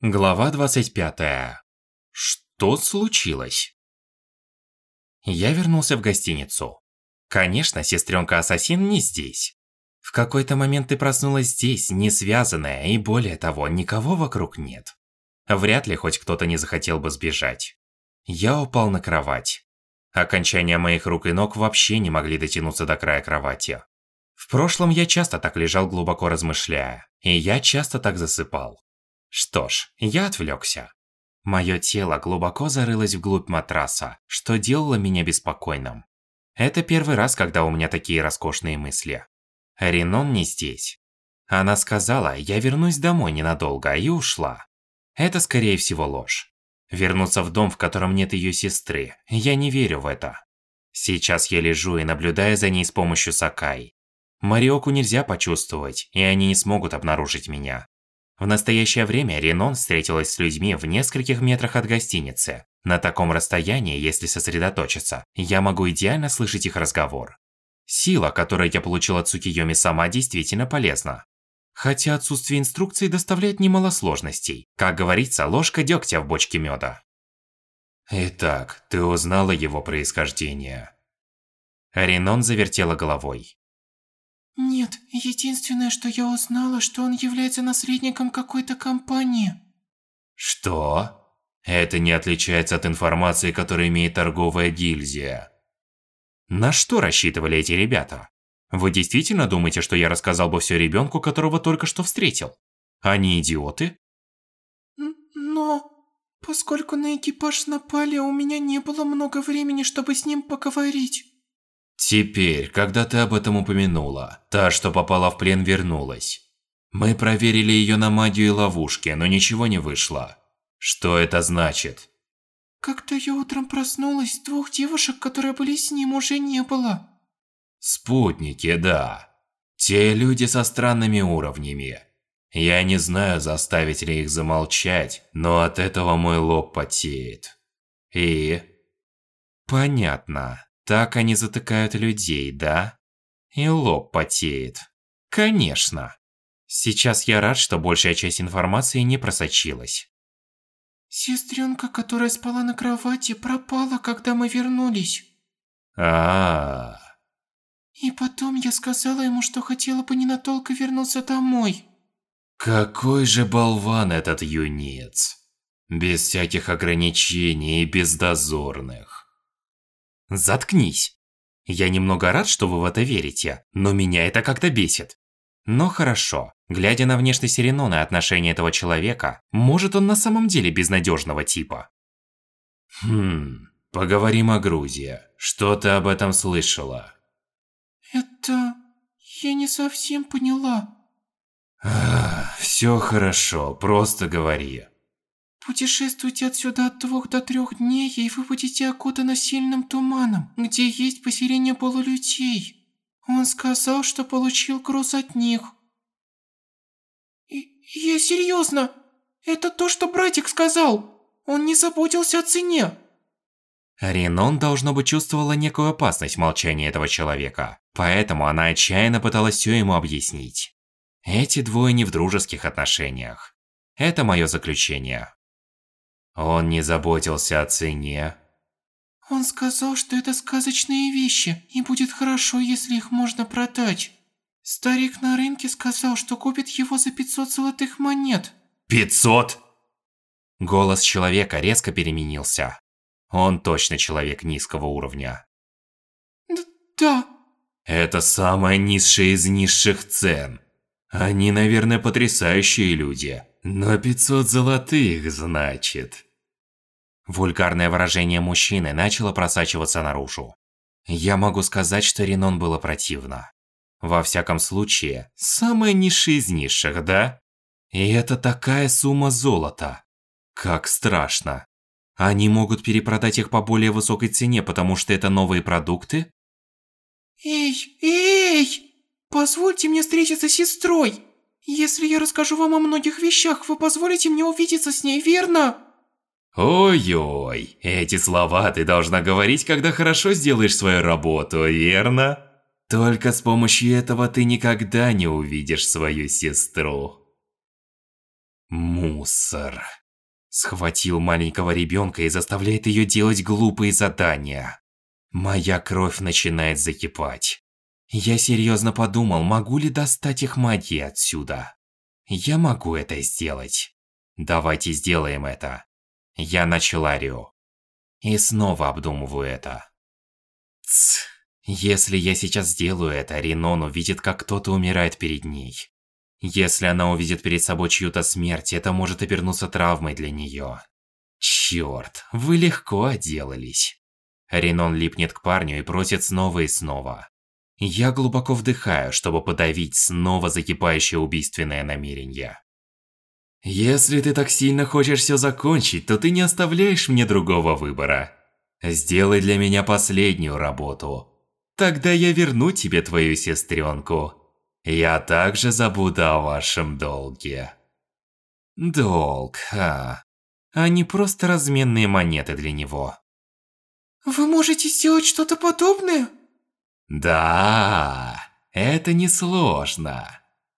Глава 25. Что случилось? Я вернулся в гостиницу. Конечно, сестренка-ассасин не здесь. В какой-то момент ты проснулась здесь, не связанная, и более того, никого вокруг нет. Вряд ли хоть кто-то не захотел бы сбежать. Я упал на кровать. Окончания моих рук и ног вообще не могли дотянуться до края кровати. В прошлом я часто так лежал глубоко размышляя, и я часто так засыпал. Что ж, я отвлекся. Мое тело глубоко зарылось вглубь матраса, что делало меня беспокойным. Это первый раз, когда у меня такие роскошные мысли. Ренон не здесь. Она сказала, я вернусь домой ненадолго, и ушла. Это скорее всего ложь. Вернуться в дом, в котором нет ее сестры, я не верю в это. Сейчас я лежу и наблюдаю за ней с помощью Сакай. Мариоку нельзя почувствовать, и они не смогут обнаружить меня. В настоящее время Ренон встретилась с людьми в нескольких метрах от гостиницы. На таком расстоянии, если сосредоточиться, я могу идеально слышать их разговор. Сила, которую я получил от Цукиёми сама, действительно полезна. Хотя отсутствие инструкций доставляет немало сложностей. Как говорится, ложка дегтя в бочке меда. Итак, ты узнала его происхождение? Ренон завертела головой. Нет, единственное, что я узнала, что он является наследником какой-то компании. Что? Это не отличается от информации, которую имеет торговая гильдия. На что рассчитывали эти ребята? Вы действительно думаете, что я рассказал бы все ребенку, которого только что встретил? Они идиоты? Но... Поскольку на экипаж напали, у меня не было много времени, чтобы с ним поговорить. Теперь, когда ты об этом упомянула, та, что попала в плен, вернулась. Мы проверили ее на магию и ловушки, но ничего не вышло. Что это значит? Когда я утром проснулась, двух девушек, которые были с ним, уже не было. Спутники, да. Те люди со странными уровнями. Я не знаю, заставить ли их замолчать, но от этого мой лоб потеет. И... Понятно. Так они затыкают людей, да? И лоб потеет. Конечно. Сейчас я рад, что большая часть информации не просочилась. Сестренка, которая спала на кровати, пропала, когда мы вернулись. А, -а, а И потом я сказала ему, что хотела бы ненадолго вернуться домой. Какой же болван этот юнец. Без всяких ограничений и без дозорных. Заткнись. Я немного рад, что вы в это верите, но меня это как-то бесит. Но хорошо, глядя на внешность Сиренона и отношение этого человека, может он на самом деле безнадежного типа. Хм, поговорим о Грузии. Что ты об этом слышала? Это... я не совсем поняла. Ах, все хорошо, просто говори. Путешествуйте отсюда от двух до трех дней, и вы будете окутаны сильным туманом, где есть поселение полулюдей. Он сказал, что получил груз от них. И я серьезно. Это то, что братик сказал. Он не заботился о цене. Ренон, должно быть, чувствовала некую опасность в молчании этого человека, поэтому она отчаянно пыталась все ему объяснить. Эти двое не в дружеских отношениях. Это мое заключение. Он не заботился о цене. Он сказал, что это сказочные вещи, и будет хорошо, если их можно продать. Старик на рынке сказал, что купит его за 500 золотых монет. 500? Голос человека резко переменился. Он точно человек низкого уровня. Д да. Это самая низшая из низших цен. Они, наверное, потрясающие люди. Но 500 золотых, значит. Вульгарное выражение мужчины начало просачиваться наружу. Я могу сказать, что Ренон было противно. Во всяком случае, самая низшая из низших, да? И это такая сумма золота. Как страшно. Они могут перепродать их по более высокой цене, потому что это новые продукты? Эй, эй! Позвольте мне встретиться с сестрой. Если я расскажу вам о многих вещах, вы позволите мне увидеться с ней, верно? Ой-ой, эти слова ты должна говорить, когда хорошо сделаешь свою работу, верно? Только с помощью этого ты никогда не увидишь свою сестру. Мусор. Схватил маленького ребенка и заставляет ее делать глупые задания. Моя кровь начинает закипать. Я серьезно подумал, могу ли достать их магией отсюда. Я могу это сделать. Давайте сделаем это. Я начал Арио. И снова обдумываю это. Тсс. Если я сейчас сделаю это, Ренон увидит, как кто-то умирает перед ней. Если она увидит перед собой чью-то смерть, это может обернуться травмой для нее. Чёрт, вы легко отделались. Ренон липнет к парню и просит снова и снова. Я глубоко вдыхаю, чтобы подавить снова закипающее убийственное намерение. Если ты так сильно хочешь все закончить, то ты не оставляешь мне другого выбора. Сделай для меня последнюю работу. Тогда я верну тебе твою сестренку. Я также забуду о вашем долге. Долг, а. А не просто разменные монеты для него. Вы можете сделать что-то подобное? Да, это несложно.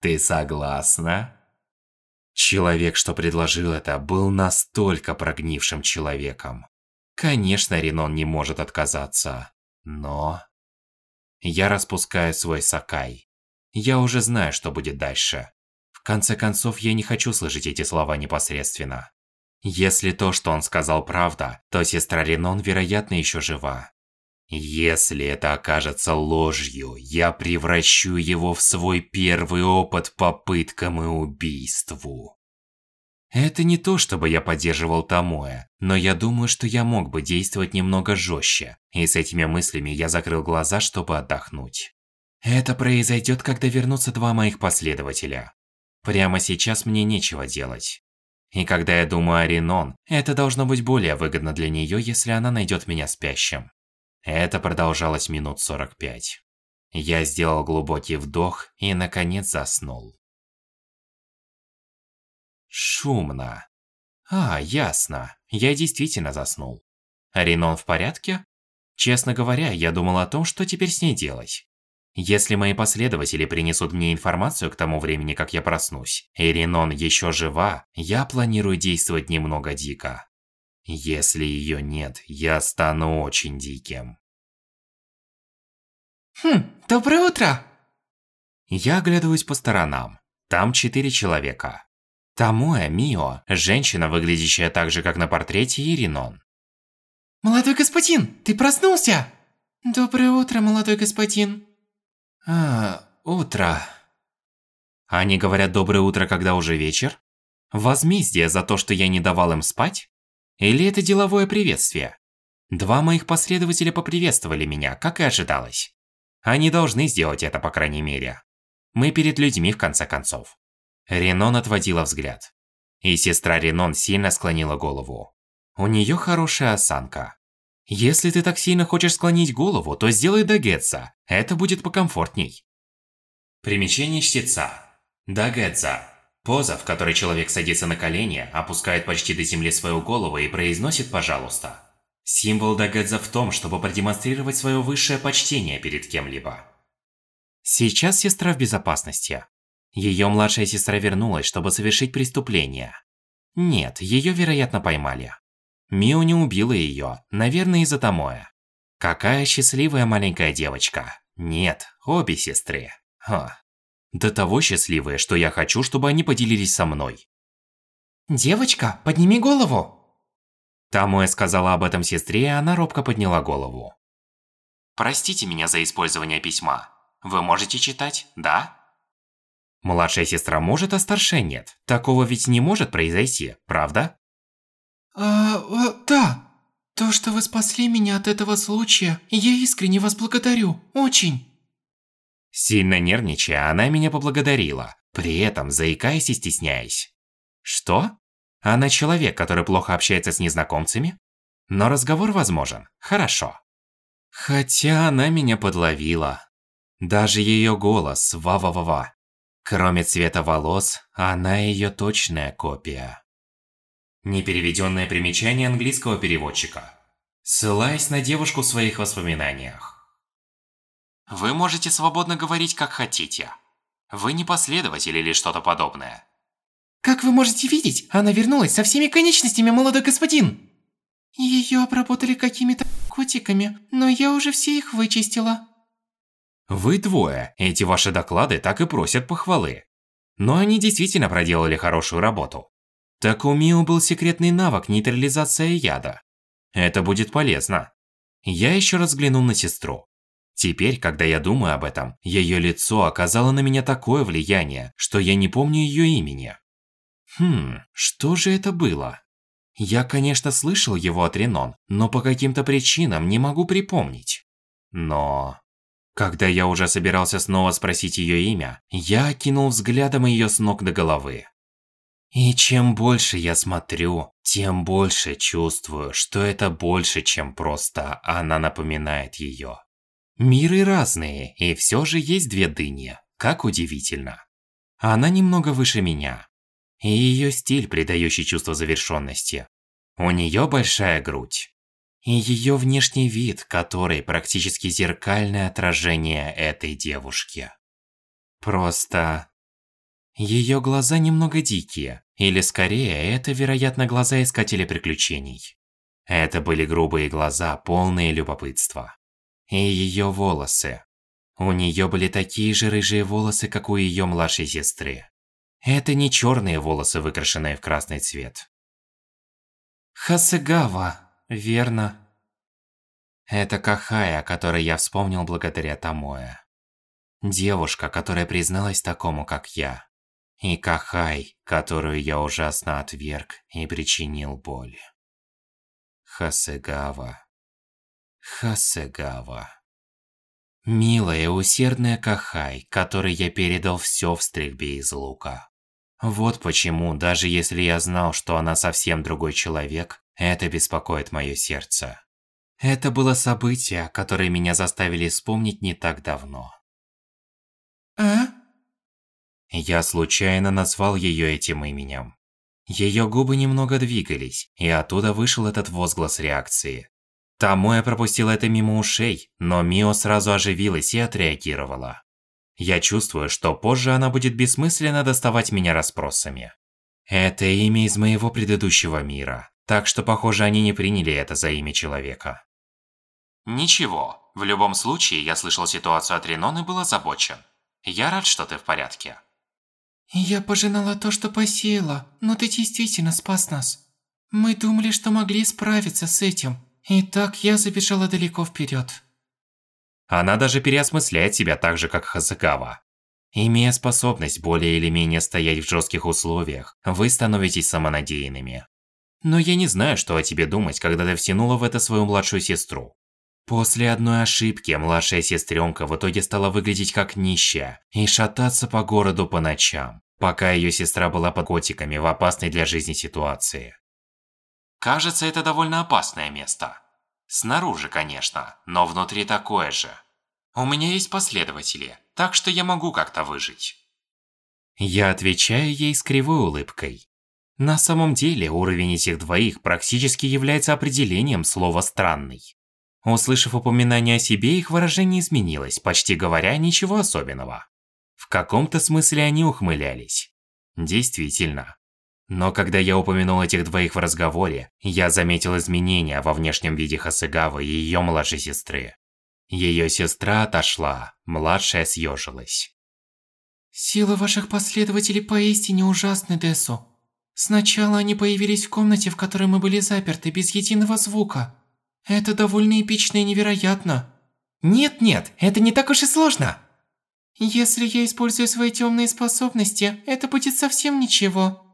Ты согласна? Человек, что предложил это, был настолько прогнившим человеком. Конечно, Ренон не может отказаться, но... Я распускаю свой сакай. Я уже знаю, что будет дальше. В конце концов, я не хочу слышать эти слова непосредственно. Если то, что он сказал, правда, то сестра Ренон, вероятно, еще жива. Если это окажется ложью, я превращу его в свой первый опыт попыткам и убийству. Это не то, чтобы я поддерживал Томоя, но я думаю, что я мог бы действовать немного жестче, и с этими мыслями я закрыл глаза, чтобы отдохнуть. Это произойдет, когда вернутся два моих последователя. Прямо сейчас мне нечего делать. И когда я думаю о Ренон, это должно быть более выгодно для нее, если она найдет меня спящим. Это продолжалось минут 45. Я сделал глубокий вдох и, наконец, заснул. Шумно. А, ясно. Я действительно заснул. Ренон в порядке? Честно говоря, я думал о том, что теперь с ней делать. Если мои последователи принесут мне информацию к тому времени, как я проснусь, и Ренон еще жива, я планирую действовать немного дико. Если ее нет, я стану очень диким. Хм, доброе утро! Я оглядываюсь по сторонам. Там четыре человека. Тамуэ Мио, женщина, выглядящая так же, как на портрете, и Ринон. Молодой господин, ты проснулся? Доброе утро, молодой господин. А, утро. Они говорят доброе утро, когда уже вечер? Возмездие за то, что я не давал им спать? Или это деловое приветствие? Два моих последователя поприветствовали меня, как и ожидалось. Они должны сделать это, по крайней мере. Мы перед людьми, в конце концов. Ренон отводила взгляд. И сестра Ренон сильно склонила голову. У нее хорошая осанка. Если ты так сильно хочешь склонить голову, то сделай дагетса. Это будет покомфортней. Примечание чтеца. Дагетса. Поза, в которой человек садится на колени, опускает почти до земли свою голову и произносит «пожалуйста». Символ дагедза в том, чтобы продемонстрировать свое высшее почтение перед кем-либо. Сейчас сестра в безопасности. Ее младшая сестра вернулась, чтобы совершить преступление. Нет, ее, вероятно, поймали. Мио не убила ее, наверное, из-за Томоя. Какая счастливая маленькая девочка. Нет, обе сестры. Ха. До того счастливые, что я хочу, чтобы они поделились со мной. Девочка, подними голову! Тамуэ сказала об этом сестре, и она робко подняла голову. Простите меня за использование письма. Вы можете читать, да? Младшая сестра может, а старшая нет. Такого ведь не может произойти, правда? А, а, да. То, что вы спасли меня от этого случая, я искренне вас благодарю. Очень. Сильно нервничая, она меня поблагодарила, при этом заикаясь и стесняясь. Что? Она человек, который плохо общается с незнакомцами? Но разговор возможен. Хорошо. Хотя она меня подловила. Даже ее голос «ва-ва-ва-ва» Кроме цвета волос, она ее точная копия. Непереведенное примечание английского переводчика. Ссылаясь на девушку в своих воспоминаниях. Вы можете свободно говорить, как хотите. Вы не последователь или что-то подобное. Как вы можете видеть, она вернулась со всеми конечностями, молодой господин. Ее обработали какими-то котиками, но я уже все их вычистила. Вы двое, эти ваши доклады так и просят похвалы. Но они действительно проделали хорошую работу. Так у Мио был секретный навык нейтрализация яда. Это будет полезно. Я еще раз взглянул на сестру. Теперь, когда я думаю об этом, ее лицо оказало на меня такое влияние, что я не помню ее имени. Хм, что же это было? Я, конечно, слышал его от Ренон, но по каким-то причинам не могу припомнить. Но... Когда я уже собирался снова спросить ее имя, я окинул взглядом ее с ног до головы. И чем больше я смотрю, тем больше чувствую, что это больше, чем просто она напоминает ее. Миры разные, и все же есть две дыни. Как удивительно. Она немного выше меня, и ее стиль, придающий чувство завершенности. У нее большая грудь. И ее внешний вид, который практически зеркальное отражение этой девушки. Просто... Ее глаза немного дикие, или скорее, это, вероятно, глаза искателя приключений. Это были грубые глаза, полные любопытства. И ее волосы. У нее были такие же рыжие волосы, как у ее младшей сестры. Это не черные волосы, выкрашенные в красный цвет. Хасыгава, верно. Это Кахая, о которой я вспомнил благодаря Томое. Девушка, которая призналась такому, как я. И Кахай, которую я ужасно отверг и причинил боль. Хасыгава. Хасыгава. Милая, усердная Кахай, которой я передал все в стрельбе из лука. Вот почему, даже если я знал, что она совсем другой человек, это беспокоит мое сердце. Это было событие, которое меня заставили вспомнить не так давно. А? Я случайно назвал ее этим именем. Ее губы немного двигались, и оттуда вышел этот возглас реакции. Тамоя пропустила это мимо ушей, но Мио сразу оживилась и отреагировала. Я чувствую, что позже она будет бессмысленно доставать меня расспросами. Это имя из моего предыдущего мира, так что, похоже, они не приняли это за имя человека. Ничего, в любом случае, я слышал ситуацию от Ренон и был озабочен. Я рад, что ты в порядке. Я пожинала то, что посеяла, но ты действительно спас нас. Мы думали, что могли справиться с этим, и так я забежала далеко вперед. Она даже переосмысляет себя так же, как Хасакава. Имея способность более или менее стоять в жестких условиях, вы становитесь самонадеянными. Но я не знаю, что о тебе думать, когда ты втянула в это свою младшую сестру. После одной ошибки младшая сестренка в итоге стала выглядеть как нищая и шататься по городу по ночам, пока ее сестра была под котиками в опасной для жизни ситуации. Кажется, это довольно опасное место. Снаружи, конечно, но внутри такое же. У меня есть последователи, так что я могу как-то выжить. Я отвечаю ей с кривой улыбкой. На самом деле, уровень этих двоих практически является определением слова «странный». Услышав упоминание о себе, их выражение изменилось, почти говоря, ничего особенного. В каком-то смысле они ухмылялись. Действительно, но когда я упомянул этих двоих в разговоре, я заметил изменения во внешнем виде Хасыгавы и ее младшей сестры. Ее сестра отошла, младшая съежилась. Сила ваших последователей поистине ужасны, Десу. Сначала они появились в комнате, в которой мы были заперты, без единого звука. Это довольно эпично и невероятно. Нет-нет, это не так уж и сложно. Если я использую свои темные способности, это будет совсем ничего.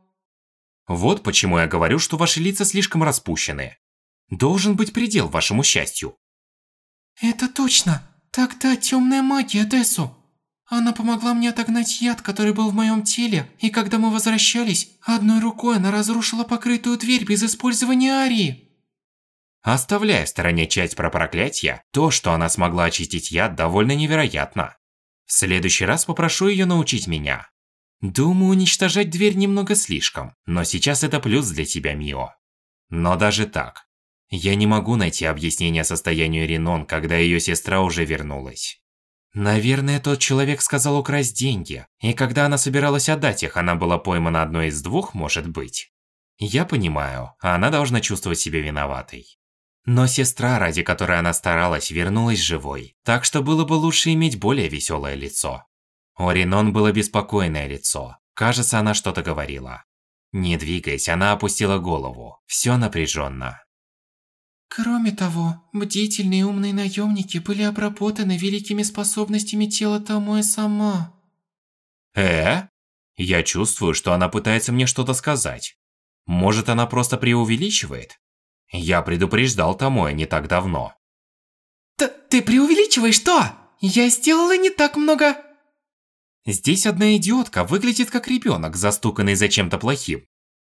Вот почему я говорю, что ваши лица слишком распущены. Должен быть предел вашему счастью. Это точно. Тогда темная магия Десу. Она помогла мне отогнать яд, который был в моем теле, и когда мы возвращались, одной рукой она разрушила покрытую дверь без использования арии. Оставляя в стороне часть про проклятие, то, что она смогла очистить яд, довольно невероятно. В следующий раз попрошу ее научить меня. Думаю, уничтожать дверь немного слишком, но сейчас это плюс для тебя, Мио. Но даже так, я не могу найти объяснение состоянию Ренон, когда ее сестра уже вернулась. Наверное, тот человек сказал украсть деньги, и когда она собиралась отдать их, она была поймана одной из двух, может быть. Я понимаю, она должна чувствовать себя виноватой. Но сестра, ради которой она старалась, вернулась живой, так что было бы лучше иметь более веселое лицо. У Ренон было беспокойное лицо. Кажется, она что-то говорила. Не двигаясь, она опустила голову. Все напряженно. Кроме того, бдительные и умные наемники были обработаны великими способностями тела Томоэ сама. Э? Я чувствую, что она пытается мне что-то сказать. Может, она просто преувеличивает? Я предупреждал Томоэ не так давно. Т ты преувеличиваешь что? Я сделала не так много. Здесь одна идиотка выглядит как ребенок, застуканный за чем-то плохим.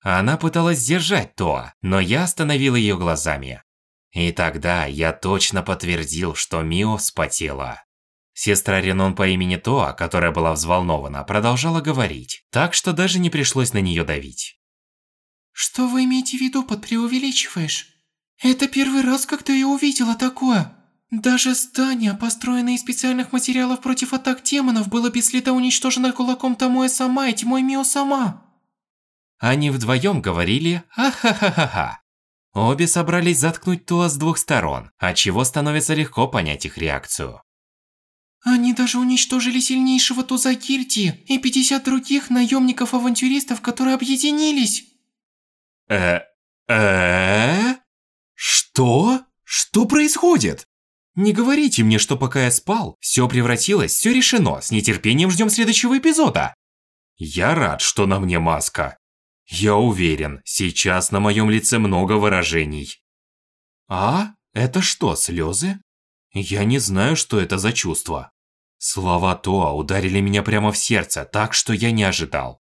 Она пыталась сдержать то, но я остановил ее глазами. И тогда я точно подтвердил, что Мио вспотела. Сестра Ренон по имени Тоа, которая была взволнована, продолжала говорить, так что даже не пришлось на нее давить. Что вы имеете в виду под преувеличиваешь? Это первый раз, когда я увидела такое. Даже здание, построенное из специальных материалов против атак демонов, было без следа уничтожено кулаком Томоэ Сама и Тьмой Мио Сама. Они вдвоем говорили «Ха-ха-ха-ха-ха». Обе собрались заткнуть Туа с двух сторон, отчего становится легко понять их реакцию. Они даже уничтожили сильнейшего Туза Кирти и 50 других наемников-авантюристов, которые объединились. Э... э Что? Что происходит? Не говорите мне, что пока я спал, все превратилось, все решено, с нетерпением ждем следующего эпизода. Я рад, что на мне маска. Я уверен, сейчас на моем лице много выражений. А? Это что, слезы? Я не знаю, что это за чувство. Слова Тоа ударили меня прямо в сердце, так что я не ожидал.